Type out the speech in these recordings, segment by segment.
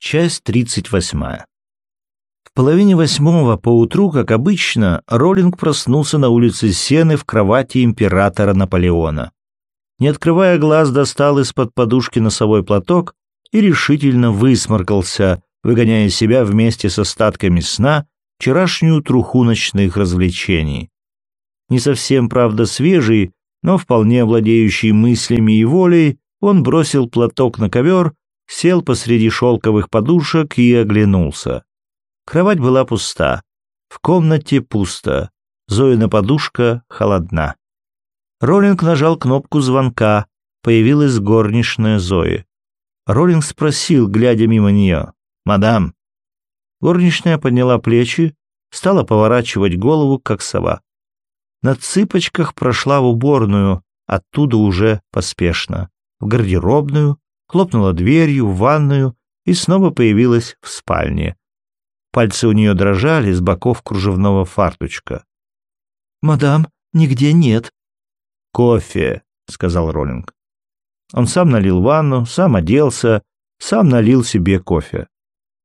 Часть 38. В половине восьмого поутру, как обычно, Роллинг проснулся на улице Сены в кровати императора Наполеона. Не открывая глаз, достал из-под подушки носовой платок и решительно высморкался, выгоняя себя вместе с остатками сна вчерашнюю труху ночных развлечений. Не совсем, правда, свежий, но вполне владеющий мыслями и волей, он бросил платок на ковер сел посреди шелковых подушек и оглянулся. Кровать была пуста. В комнате пусто. Зоина подушка холодна. Роллинг нажал кнопку звонка. Появилась горничная Зои. Роллинг спросил, глядя мимо нее. «Мадам». Горничная подняла плечи, стала поворачивать голову, как сова. На цыпочках прошла в уборную, оттуда уже поспешно. В гардеробную, хлопнула дверью в ванную и снова появилась в спальне. Пальцы у нее дрожали с боков кружевного фарточка. «Мадам, нигде нет». «Кофе», — сказал Роллинг. Он сам налил ванну, сам оделся, сам налил себе кофе.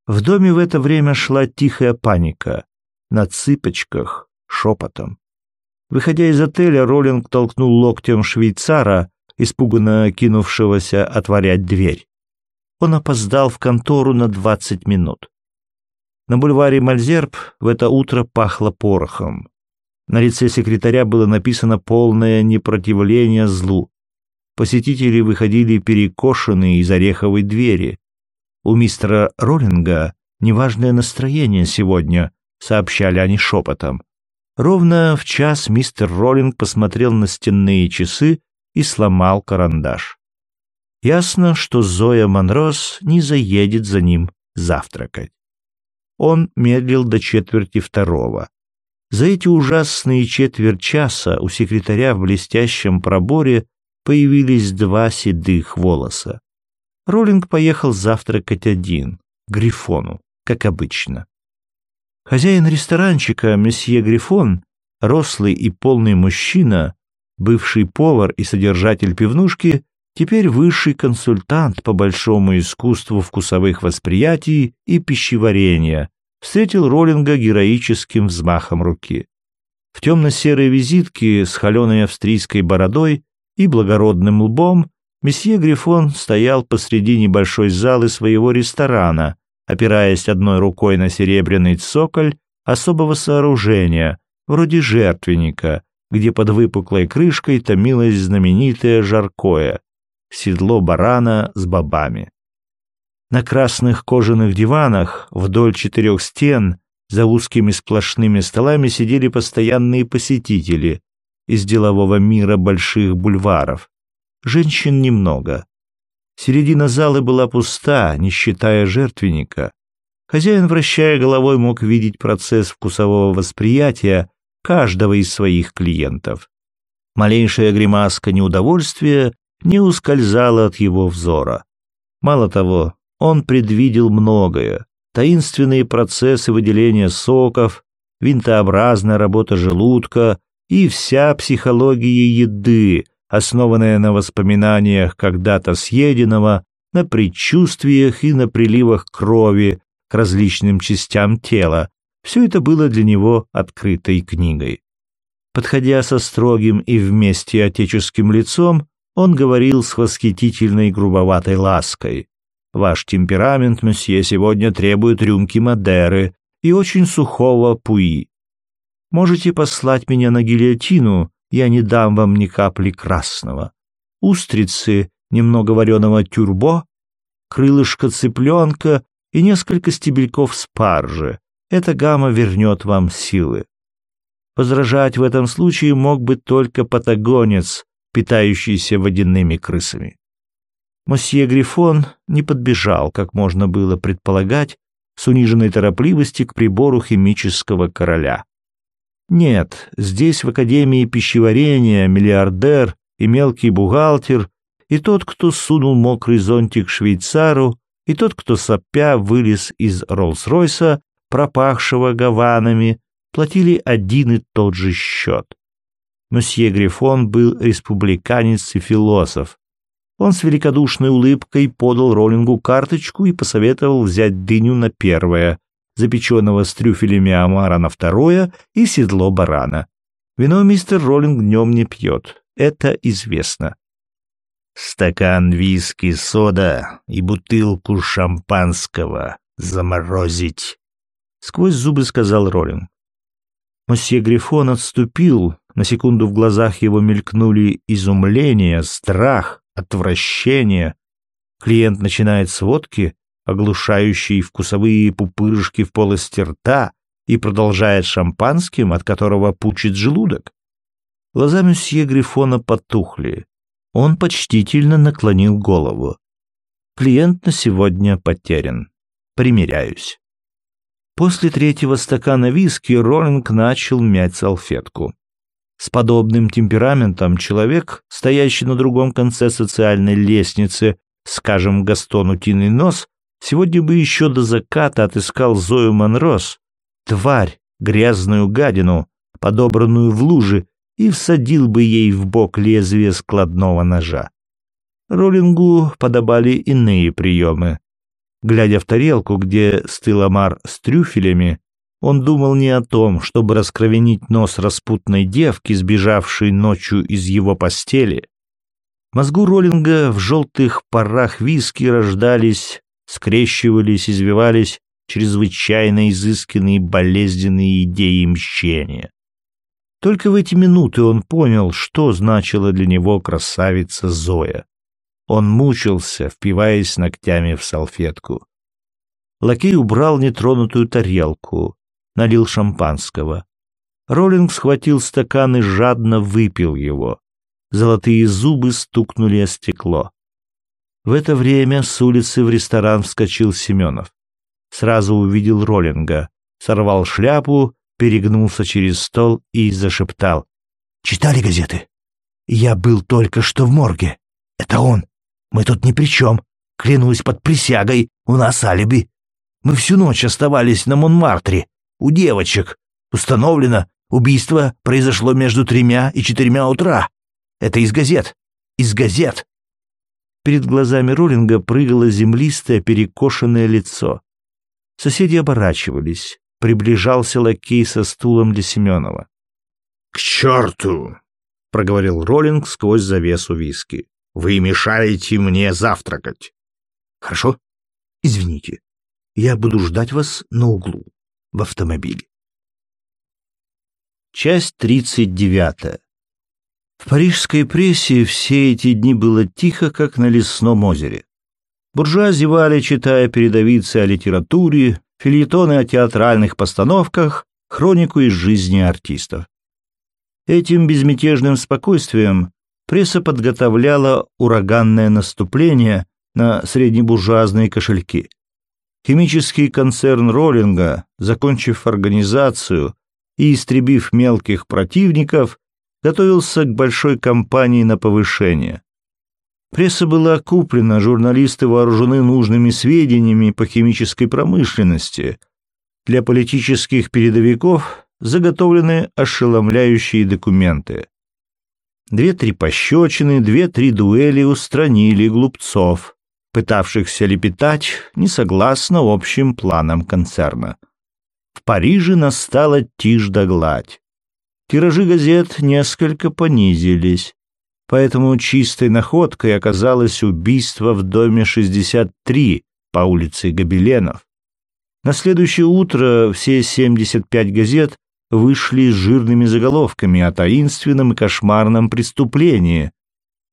В доме в это время шла тихая паника. На цыпочках, шепотом. Выходя из отеля, Роллинг толкнул локтем швейцара, испуганно кинувшегося отворять дверь. Он опоздал в контору на двадцать минут. На бульваре Мальзерб в это утро пахло порохом. На лице секретаря было написано полное непротивление злу. Посетители выходили перекошенные из ореховой двери. У мистера Роллинга неважное настроение сегодня, сообщали они шепотом. Ровно в час мистер Роллинг посмотрел на стенные часы и сломал карандаш. Ясно, что Зоя Монрос не заедет за ним завтракать. Он медлил до четверти второго. За эти ужасные четверть часа у секретаря в блестящем проборе появились два седых волоса. Роллинг поехал завтракать один, к Грифону, как обычно. Хозяин ресторанчика, месье Грифон, рослый и полный мужчина, бывший повар и содержатель пивнушки, теперь высший консультант по большому искусству вкусовых восприятий и пищеварения, встретил Роллинга героическим взмахом руки. В темно-серой визитке с холеной австрийской бородой и благородным лбом месье Грифон стоял посреди небольшой залы своего ресторана, опираясь одной рукой на серебряный цоколь особого сооружения, вроде жертвенника, где под выпуклой крышкой томилось знаменитое жаркое — седло барана с бобами. На красных кожаных диванах вдоль четырех стен за узкими сплошными столами сидели постоянные посетители из делового мира больших бульваров. Женщин немного. Середина залы была пуста, не считая жертвенника. Хозяин, вращая головой, мог видеть процесс вкусового восприятия каждого из своих клиентов. Малейшая гримаска неудовольствия не ускользала от его взора. Мало того, он предвидел многое. Таинственные процессы выделения соков, винтообразная работа желудка и вся психология еды, основанная на воспоминаниях когда-то съеденного, на предчувствиях и на приливах крови к различным частям тела, все это было для него открытой книгой. Подходя со строгим и вместе отеческим лицом, он говорил с восхитительной грубоватой лаской. «Ваш темперамент, месье, сегодня требует рюмки Мадеры и очень сухого пуи. Можете послать меня на гильотину, я не дам вам ни капли красного. Устрицы, немного вареного тюрбо, крылышко цыпленка и несколько стебельков спаржи, эта гамма вернет вам силы. Возражать в этом случае мог бы только патагонец, питающийся водяными крысами. Мосье Грифон не подбежал, как можно было предполагать, с униженной торопливости к прибору химического короля. Нет, здесь в Академии пищеварения миллиардер и мелкий бухгалтер, и тот, кто сунул мокрый зонтик швейцару, и тот, кто сопя вылез из Роллс-Ройса, пропахшего гаванами, платили один и тот же счет. Мсье Грифон был республиканец и философ. Он с великодушной улыбкой подал Роллингу карточку и посоветовал взять дыню на первое, запеченного с трюфелями омара на второе и седло барана. Вино мистер Роллинг днем не пьет, это известно. Стакан виски, сода и бутылку шампанского заморозить, сквозь зубы сказал Роллинг. Мосье Грифон отступил, на секунду в глазах его мелькнули изумление, страх, отвращение. Клиент начинает с водки, оглушающей вкусовые пупырышки в полости рта, и продолжает шампанским, от которого пучит желудок. Глаза месье Грифона потухли. Он почтительно наклонил голову. Клиент на сегодня потерян. Примеряюсь. После третьего стакана виски Роллинг начал мять салфетку. С подобным темпераментом человек, стоящий на другом конце социальной лестницы, скажем, Гастон Утиный Нос, сегодня бы еще до заката отыскал Зою Монрос, тварь, грязную гадину, подобранную в луже, и всадил бы ей в бок лезвие складного ножа. Роллингу подобали иные приемы. Глядя в тарелку, где стыл омар с трюфелями, он думал не о том, чтобы раскровенить нос распутной девки, сбежавшей ночью из его постели. Мозгу Роллинга в желтых парах виски рождались, скрещивались, извивались чрезвычайно изысканные болезненные идеи мщения. Только в эти минуты он понял, что значила для него красавица Зоя. Он мучился, впиваясь ногтями в салфетку. Лакей убрал нетронутую тарелку, налил шампанского. Роллинг схватил стакан и жадно выпил его. Золотые зубы стукнули о стекло. В это время с улицы в ресторан вскочил Семенов. Сразу увидел Роллинга, сорвал шляпу перегнулся через стол и зашептал. «Читали газеты? Я был только что в морге. Это он. Мы тут ни при чем. Клянусь под присягой, у нас алиби. Мы всю ночь оставались на Монмартре, у девочек. Установлено, убийство произошло между тремя и четырьмя утра. Это из газет. Из газет». Перед глазами Роллинга прыгало землистое перекошенное лицо. Соседи оборачивались приближался лакей со стулом для Семенова. «К черту!» — проговорил Роллинг сквозь завесу виски. «Вы мешаете мне завтракать». «Хорошо. Извините. Я буду ждать вас на углу, в автомобиле». Часть тридцать девятая. В парижской прессе все эти дни было тихо, как на лесном озере. Буржуа зевали, читая передовицы о литературе, фильетоны о театральных постановках, хронику из жизни артистов. Этим безмятежным спокойствием пресса подготовляла ураганное наступление на среднебуржуазные кошельки. Химический концерн Роллинга, закончив организацию и истребив мелких противников, готовился к большой кампании на повышение. Пресса была куплена, журналисты вооружены нужными сведениями по химической промышленности. Для политических передовиков заготовлены ошеломляющие документы. Две-три пощечины, две-три дуэли устранили глупцов, пытавшихся лепетать несогласно общим планам концерна. В Париже настала тишь да гладь. Тиражи газет несколько понизились. Поэтому чистой находкой оказалось убийство в доме 63 по улице Гобеленов. На следующее утро все 75 газет вышли с жирными заголовками о таинственном и кошмарном преступлении.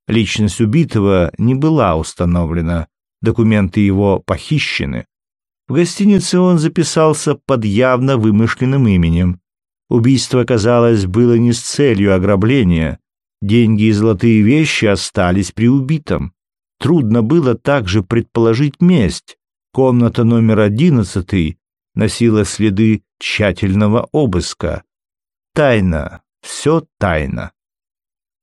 Личность убитого не была установлена, документы его похищены. В гостинице он записался под явно вымышленным именем. Убийство, казалось, было не с целью ограбления, Деньги и золотые вещи остались при убитом. Трудно было также предположить месть. Комната номер одиннадцатый носила следы тщательного обыска. Тайна, все тайна.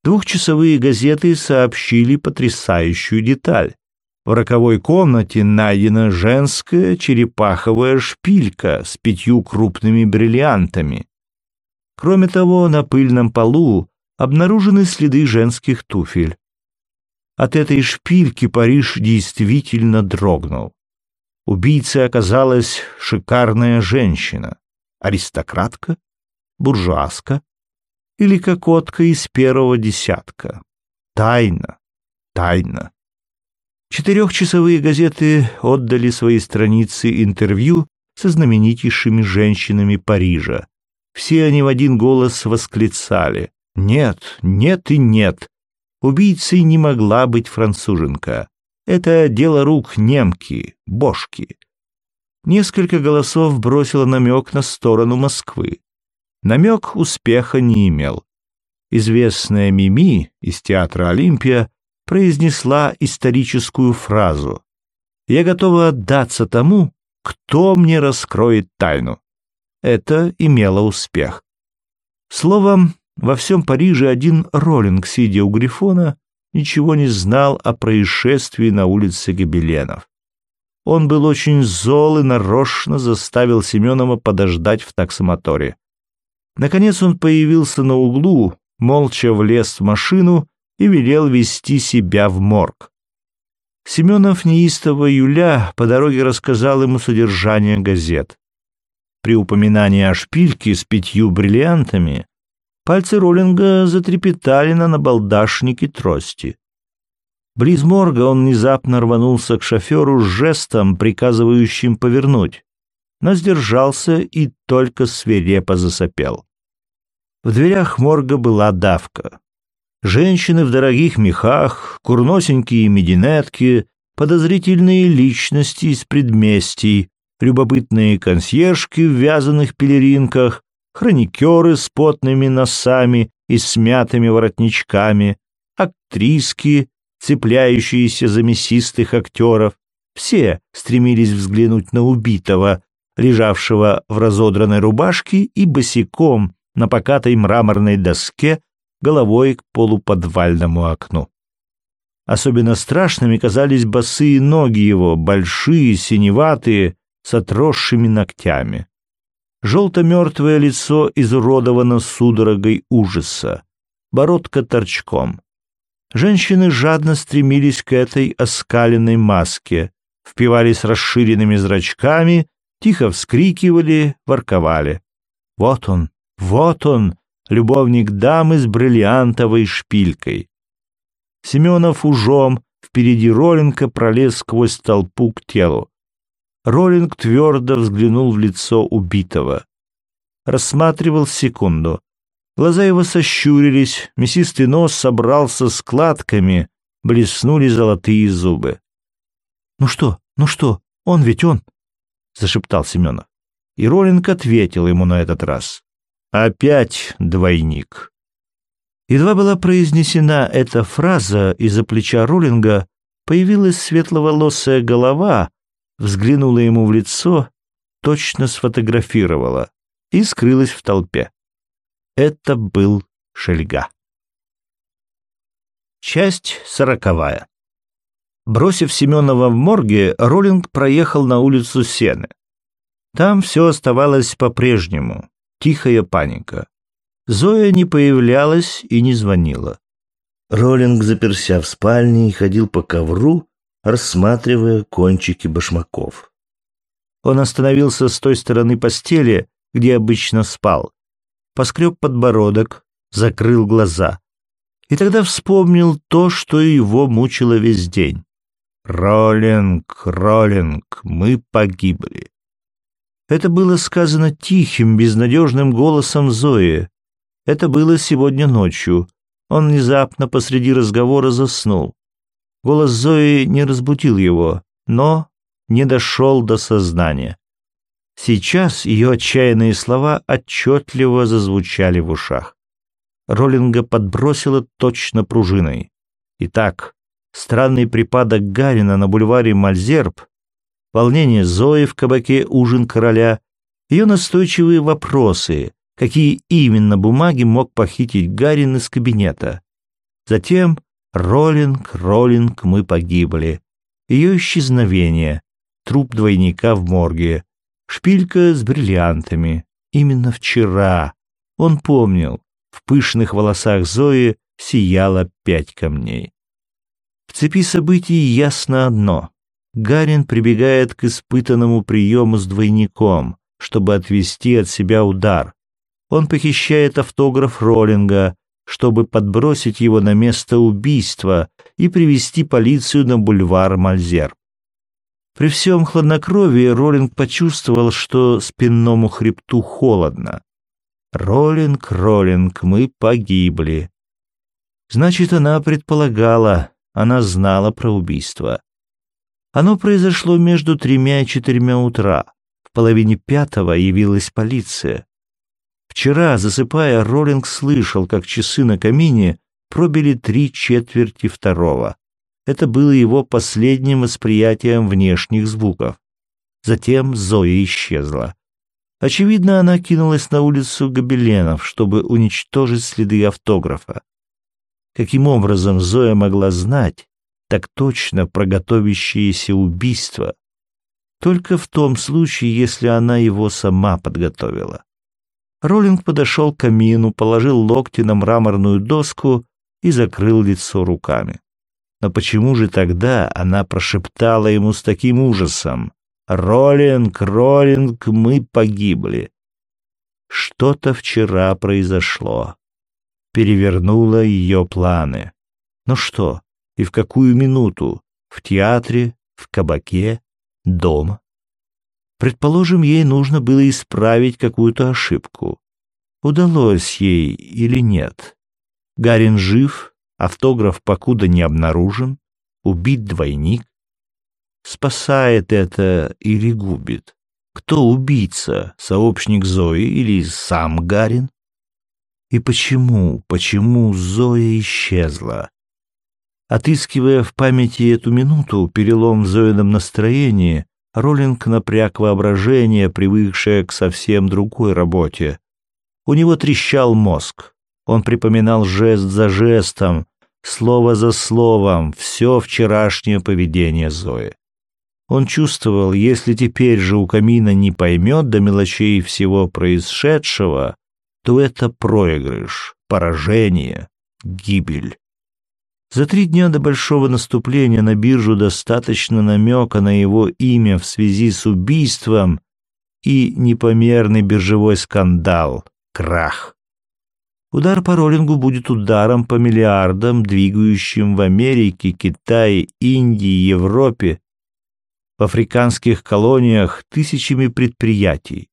Двухчасовые газеты сообщили потрясающую деталь. В роковой комнате найдена женская черепаховая шпилька с пятью крупными бриллиантами. Кроме того, на пыльном полу обнаружены следы женских туфель. От этой шпильки Париж действительно дрогнул. Убийцей оказалась шикарная женщина, аристократка, буржуазка или кокотка из первого десятка. Тайна, тайна. Четырехчасовые газеты отдали свои страницы интервью со знаменитейшими женщинами Парижа. Все они в один голос восклицали «Нет, нет и нет! Убийцей не могла быть француженка. Это дело рук немки, бошки». Несколько голосов бросило намек на сторону Москвы. Намек успеха не имел. Известная Мими из театра «Олимпия» произнесла историческую фразу «Я готова отдаться тому, кто мне раскроет тайну». Это имело успех. Словом, во всем Париже один Роллинг, сидя у Грифона, ничего не знал о происшествии на улице Гобеленов. Он был очень зол и нарочно заставил Семенова подождать в таксомоторе. Наконец он появился на углу, молча влез в машину и велел вести себя в морг. Семенов неистово Юля по дороге рассказал ему содержание газет. При упоминании о шпильке с пятью бриллиантами пальцы Роллинга затрепетали на набалдашнике трости. Близ морга он внезапно рванулся к шоферу с жестом, приказывающим повернуть, но сдержался и только свирепо засопел. В дверях морга была давка. Женщины в дорогих мехах, курносенькие мединетки, подозрительные личности из предместий, любопытные консьержки в вязаных пелеринках, хроникеры с потными носами и смятыми воротничками, актриски, цепляющиеся за мясистых актеров, все стремились взглянуть на убитого, лежавшего в разодранной рубашке и босиком на покатой мраморной доске головой к полуподвальному окну. Особенно страшными казались босые ноги его, большие, синеватые, с отросшими ногтями. Желто-мертвое лицо изуродовано судорогой ужаса, бородка торчком. Женщины жадно стремились к этой оскаленной маске, впивались расширенными зрачками, тихо вскрикивали, ворковали. Вот он, вот он, любовник дамы с бриллиантовой шпилькой. Семенов ужом, впереди Роллинга пролез сквозь толпу к телу. Роллинг твердо взглянул в лицо убитого. Рассматривал секунду. Глаза его сощурились, мясистый нос собрался складками, блеснули золотые зубы. «Ну что, ну что, он ведь он!» — зашептал Семенов. И Роллинг ответил ему на этот раз. Опять двойник. Едва была произнесена эта фраза, из-за плеча Роллинга появилась светловолосая голова, взглянула ему в лицо, точно сфотографировала и скрылась в толпе. Это был Шельга. Часть сороковая. Бросив Семенова в морге, Роллинг проехал на улицу Сены. Там все оставалось по-прежнему тихая паника. Зоя не появлялась и не звонила. Роллинг заперся в спальне и ходил по ковру, рассматривая кончики башмаков. Он остановился с той стороны постели, где обычно спал, поскреб подбородок, закрыл глаза. И тогда вспомнил то, что его мучило весь день. «Роллинг, Роллинг, мы погибли. Это было сказано тихим, безнадежным голосом Зои. Это было сегодня ночью. Он внезапно посреди разговора заснул. Голос Зои не разбудил его, но не дошел до сознания. Сейчас ее отчаянные слова отчетливо зазвучали в ушах. Роллинга подбросило точно пружиной. Итак, странный припадок Гарина на бульваре Мальзерб волнение Зои в кабаке «Ужин короля», ее настойчивые вопросы, какие именно бумаги мог похитить Гарин из кабинета. Затем «Роллинг, Роллинг, мы погибли», ее исчезновение, труп двойника в морге, шпилька с бриллиантами. Именно вчера, он помнил, в пышных волосах Зои сияло пять камней. В цепи событий ясно одно. Гарин прибегает к испытанному приему с двойником, чтобы отвести от себя удар. Он похищает автограф Роллинга, чтобы подбросить его на место убийства и привести полицию на бульвар Мальзер. При всем хладнокровии Роллинг почувствовал, что спинному хребту холодно. «Роллинг, Роллинг, мы погибли». Значит, она предполагала, она знала про убийство. Оно произошло между тремя и четырьмя утра. В половине пятого явилась полиция. Вчера, засыпая, Роллинг слышал, как часы на камине пробили три четверти второго. Это было его последним восприятием внешних звуков. Затем Зоя исчезла. Очевидно, она кинулась на улицу Гобеленов, чтобы уничтожить следы автографа. Каким образом Зоя могла знать так точно про готовящееся убийство? Только в том случае, если она его сама подготовила. Роллинг подошел к камину, положил локти на мраморную доску и закрыл лицо руками. Но почему же тогда она прошептала ему с таким ужасом «Роллинг, Роллинг, мы погибли»? Что-то вчера произошло. Перевернуло ее планы. Ну что, и в какую минуту? В театре, в кабаке, дома? Предположим, ей нужно было исправить какую-то ошибку. Удалось ей или нет? Гарин жив, автограф покуда не обнаружен, убит двойник. Спасает это или губит? Кто убийца, сообщник Зои или сам Гарин? И почему, почему Зоя исчезла? Отыскивая в памяти эту минуту, перелом в Зоином настроении, Роллинг напряг воображение, привыкшее к совсем другой работе. У него трещал мозг. Он припоминал жест за жестом, слово за словом, все вчерашнее поведение Зои. Он чувствовал, если теперь же у камина не поймет до мелочей всего происшедшего, то это проигрыш, поражение, гибель. За три дня до большого наступления на биржу достаточно намека на его имя в связи с убийством и непомерный биржевой скандал, крах. Удар по роллингу будет ударом по миллиардам, двигающим в Америке, Китае, Индии, Европе, в африканских колониях тысячами предприятий.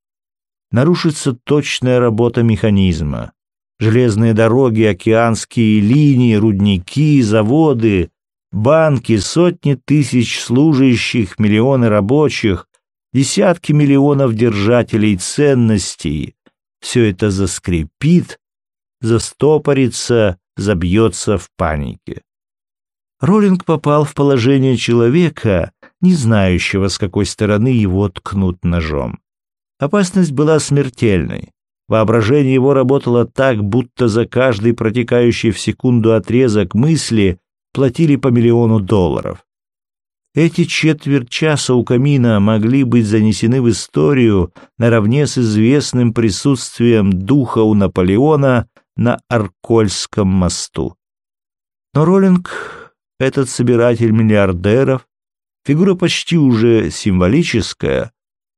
Нарушится точная работа механизма железные дороги, океанские линии, рудники, заводы, банки, сотни тысяч служащих, миллионы рабочих, десятки миллионов держателей ценностей. Все это заскрипит, застопорится, забьется в панике. Роллинг попал в положение человека, не знающего, с какой стороны его ткнут ножом. Опасность была смертельной. Воображение его работало так, будто за каждый протекающий в секунду отрезок мысли платили по миллиону долларов. Эти четверть часа у камина могли быть занесены в историю наравне с известным присутствием духа у Наполеона на Аркольском мосту. Но Роллинг, этот собиратель миллиардеров, фигура почти уже символическая,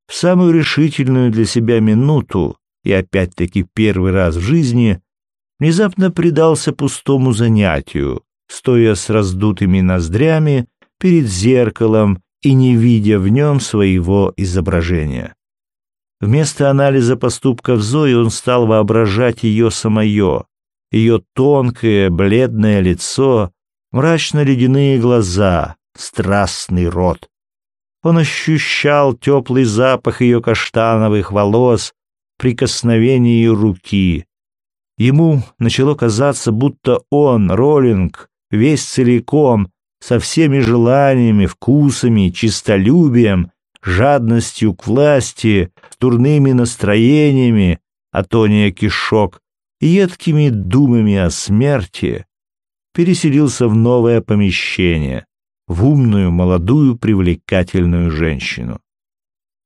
в самую решительную для себя минуту и опять-таки первый раз в жизни внезапно предался пустому занятию, стоя с раздутыми ноздрями перед зеркалом и не видя в нем своего изображения. Вместо анализа поступков Зои он стал воображать ее самое, ее тонкое, бледное лицо, мрачно-ледяные глаза, страстный рот. Он ощущал теплый запах ее каштановых волос, прикосновении руки. Ему начало казаться, будто он, Роллинг, весь целиком, со всеми желаниями, вкусами, чистолюбием, жадностью к власти, дурными настроениями, атония кишок едкими думами о смерти, переселился в новое помещение, в умную, молодую, привлекательную женщину.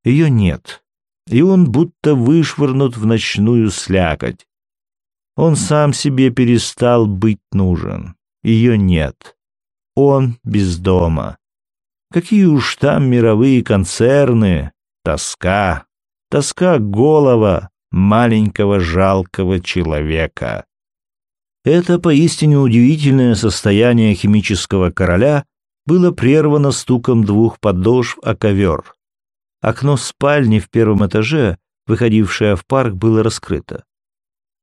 Ее нет и он будто вышвырнут в ночную слякоть. Он сам себе перестал быть нужен. Ее нет. он без дома. Какие уж там мировые концерны, тоска, тоска голова маленького жалкого человека. Это поистине удивительное состояние химического короля было прервано стуком двух подошв о ковер. Окно спальни в первом этаже, выходившее в парк, было раскрыто.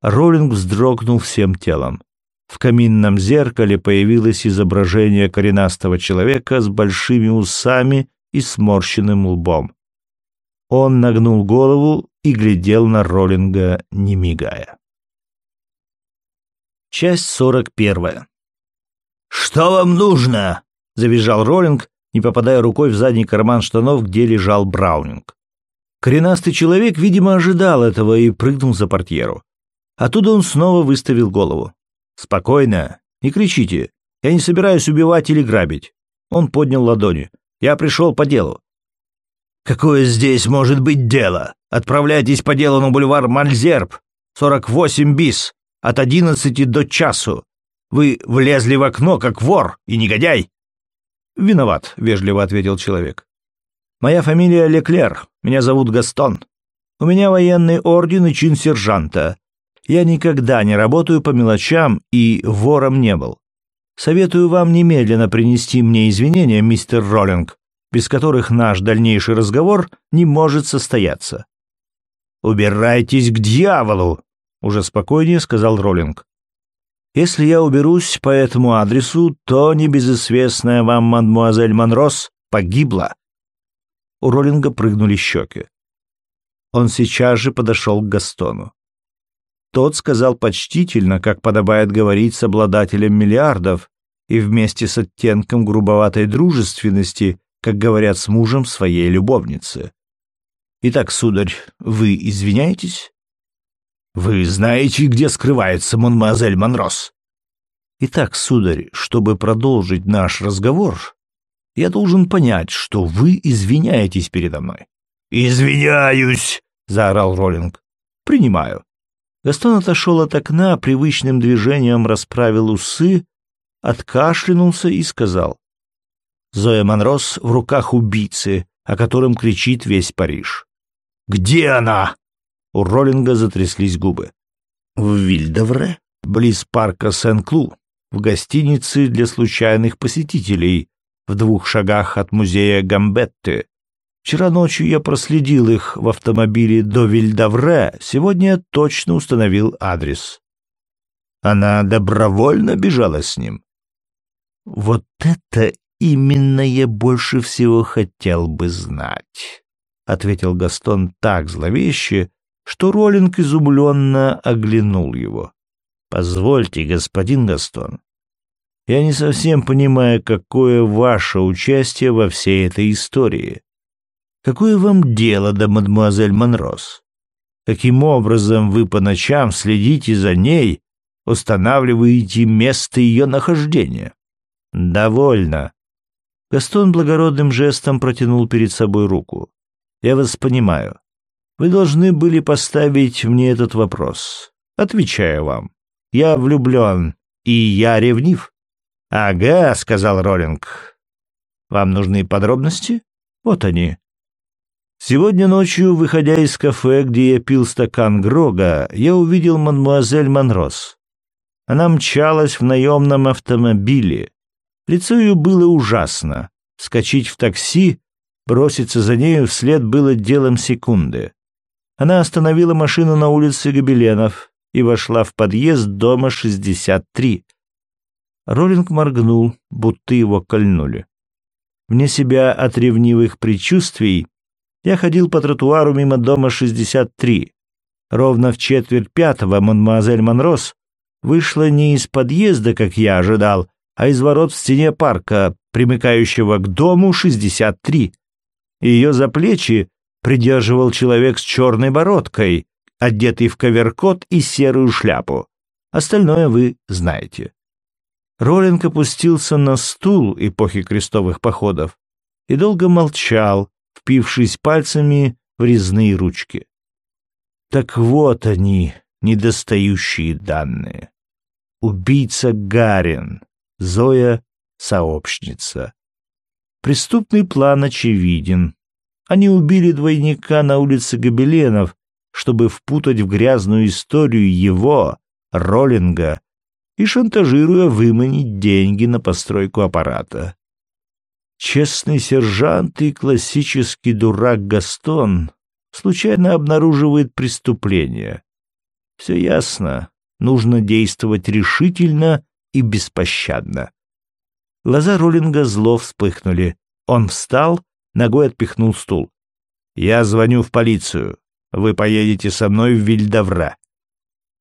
Роллинг вздрогнул всем телом. В каминном зеркале появилось изображение коренастого человека с большими усами и сморщенным лбом. Он нагнул голову и глядел на Роллинга, не мигая. Часть сорок первая. «Что вам нужно?» — завизжал Роллинг, не попадая рукой в задний карман штанов, где лежал Браунинг. Коренастый человек, видимо, ожидал этого и прыгнул за портьеру. Оттуда он снова выставил голову. «Спокойно, не кричите. Я не собираюсь убивать или грабить». Он поднял ладони. «Я пришел по делу». «Какое здесь может быть дело? Отправляйтесь по делу на бульвар Мальзерб, 48 бис, от 11 до часу. Вы влезли в окно, как вор и негодяй». «Виноват», — вежливо ответил человек. «Моя фамилия Леклер, меня зовут Гастон. У меня военный орден и чин сержанта. Я никогда не работаю по мелочам и вором не был. Советую вам немедленно принести мне извинения, мистер Роллинг, без которых наш дальнейший разговор не может состояться. Убирайтесь к дьяволу, уже спокойнее сказал Роллинг. Если я уберусь по этому адресу, то небезызвестная вам мадмуазель Монрос погибла. У Роллинга прыгнули щеки. Он сейчас же подошел к Гастону. Тот сказал почтительно, как подобает говорить с обладателем миллиардов, и вместе с оттенком грубоватой дружественности, как говорят с мужем своей любовницы. «Итак, сударь, вы извиняетесь?» «Вы знаете, где скрывается мадемуазель Монрос?» «Итак, сударь, чтобы продолжить наш разговор, я должен понять, что вы извиняетесь передо мной». «Извиняюсь!» — заорал Роллинг. «Принимаю. Гастон отошел от окна, привычным движением расправил усы, откашлянулся и сказал. Зоя Монрос в руках убийцы, о котором кричит весь Париж. «Где она?» У Роллинга затряслись губы. «В Вильдовре, близ парка Сен-Клу, в гостинице для случайных посетителей, в двух шагах от музея Гамбетты, Вчера ночью я проследил их в автомобиле до Вильдавре, сегодня точно установил адрес. Она добровольно бежала с ним. Вот это именно я больше всего хотел бы знать, ответил Гастон так зловеще, что Роллинг изумленно оглянул его. Позвольте, господин Гастон, я не совсем понимаю, какое ваше участие во всей этой истории. Какое вам дело до мадемуазель Монрос? Каким образом вы по ночам следите за ней, устанавливаете место ее нахождения? Довольно. Гастон благородным жестом протянул перед собой руку. Я вас понимаю. Вы должны были поставить мне этот вопрос. Отвечаю вам. Я влюблен, и я ревнив. Ага, сказал Роллинг. Вам нужны подробности? Вот они. Сегодня ночью, выходя из кафе, где я пил стакан Грога, я увидел мадмуазель Монрос. Она мчалась в наемном автомобиле. Лицо ее было ужасно. Скочить в такси, броситься за нею вслед было делом секунды. Она остановила машину на улице Гобеленов и вошла в подъезд дома 63. Роллинг моргнул, будто его кольнули. Вне себя от ревнивых предчувствий я ходил по тротуару мимо дома 63. Ровно в четверть пятого мадемуазель Монрос вышла не из подъезда, как я ожидал, а из ворот в стене парка, примыкающего к дому 63. Ее за плечи придерживал человек с черной бородкой, одетый в коверкот и серую шляпу. Остальное вы знаете. Роллинг опустился на стул эпохи крестовых походов и долго молчал, впившись пальцами в резные ручки. Так вот они, недостающие данные. Убийца Гарин, Зоя сообщница. Преступный план очевиден. Они убили двойника на улице Гобеленов, чтобы впутать в грязную историю его, Роллинга, и шантажируя выманить деньги на постройку аппарата. Честный сержант и классический дурак Гастон случайно обнаруживает преступление. Все ясно, нужно действовать решительно и беспощадно. Глаза Роллинга зло вспыхнули. Он встал, ногой отпихнул стул. «Я звоню в полицию. Вы поедете со мной в Вильдавра».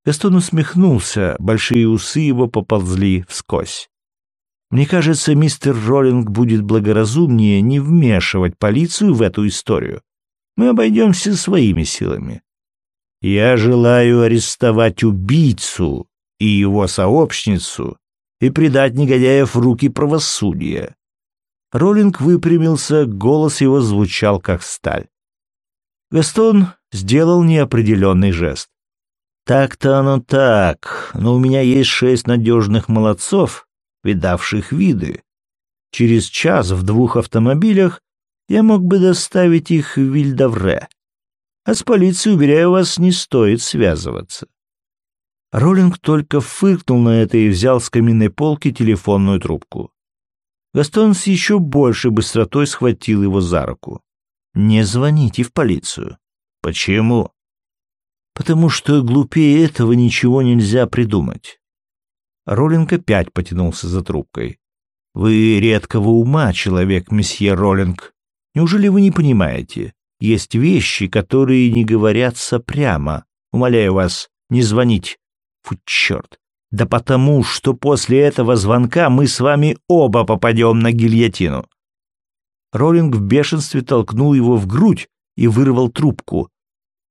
Гастон усмехнулся, большие усы его поползли вскось. «Мне кажется, мистер Роллинг будет благоразумнее не вмешивать полицию в эту историю. Мы обойдемся своими силами. Я желаю арестовать убийцу и его сообщницу и предать негодяев в руки правосудия. Роллинг выпрямился, голос его звучал как сталь. Гастон сделал неопределенный жест. «Так-то оно так, но у меня есть шесть надежных молодцов, видавших виды. Через час в двух автомобилях я мог бы доставить их в Вильдавре. А с полицией, уверяю вас, не стоит связываться. Роллинг только фыркнул на это и взял с каминной полки телефонную трубку. Гастон с еще большей быстротой схватил его за руку. «Не звоните в полицию». «Почему?» «Потому что глупее этого ничего нельзя придумать». Роллинг опять потянулся за трубкой. «Вы редкого ума, человек, месье Роллинг. Неужели вы не понимаете? Есть вещи, которые не говорятся прямо. Умоляю вас, не звонить. Фу, черт. Да потому, что после этого звонка мы с вами оба попадем на гильотину. Роллинг в бешенстве толкнул его в грудь и вырвал трубку.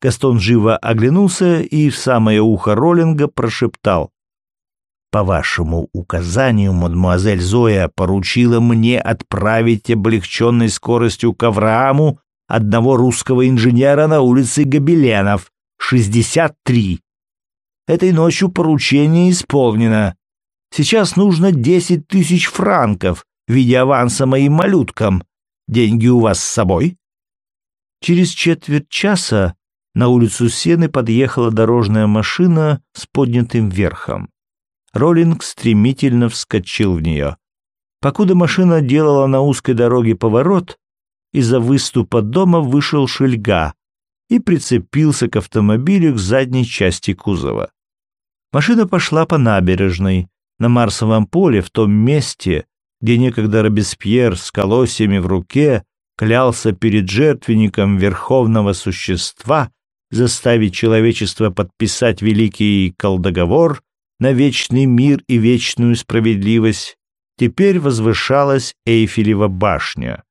Гастон живо оглянулся и в самое ухо Роллинга прошептал. «По вашему указанию, мадемуазель Зоя поручила мне отправить облегченной скоростью к Аврааму одного русского инженера на улице Гобеленов, 63. Этой ночью поручение исполнено. Сейчас нужно десять тысяч франков в виде аванса моим малюткам. Деньги у вас с собой?» Через четверть часа на улицу Сены подъехала дорожная машина с поднятым верхом. Роллинг стремительно вскочил в нее. Покуда машина делала на узкой дороге поворот, из-за выступа дома вышел шельга и прицепился к автомобилю к задней части кузова. Машина пошла по набережной, на Марсовом поле, в том месте, где некогда Робеспьер с колосьями в руке клялся перед жертвенником верховного существа заставить человечество подписать великий колдоговор на вечный мир и вечную справедливость, теперь возвышалась Эйфелева башня.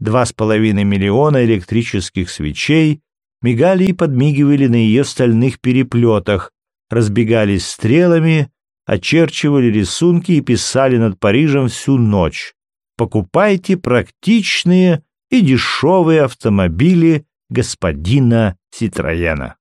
Два с половиной миллиона электрических свечей мигали и подмигивали на ее стальных переплетах, разбегались стрелами, очерчивали рисунки и писали над Парижем всю ночь. Покупайте практичные и дешевые автомобили господина Ситроена.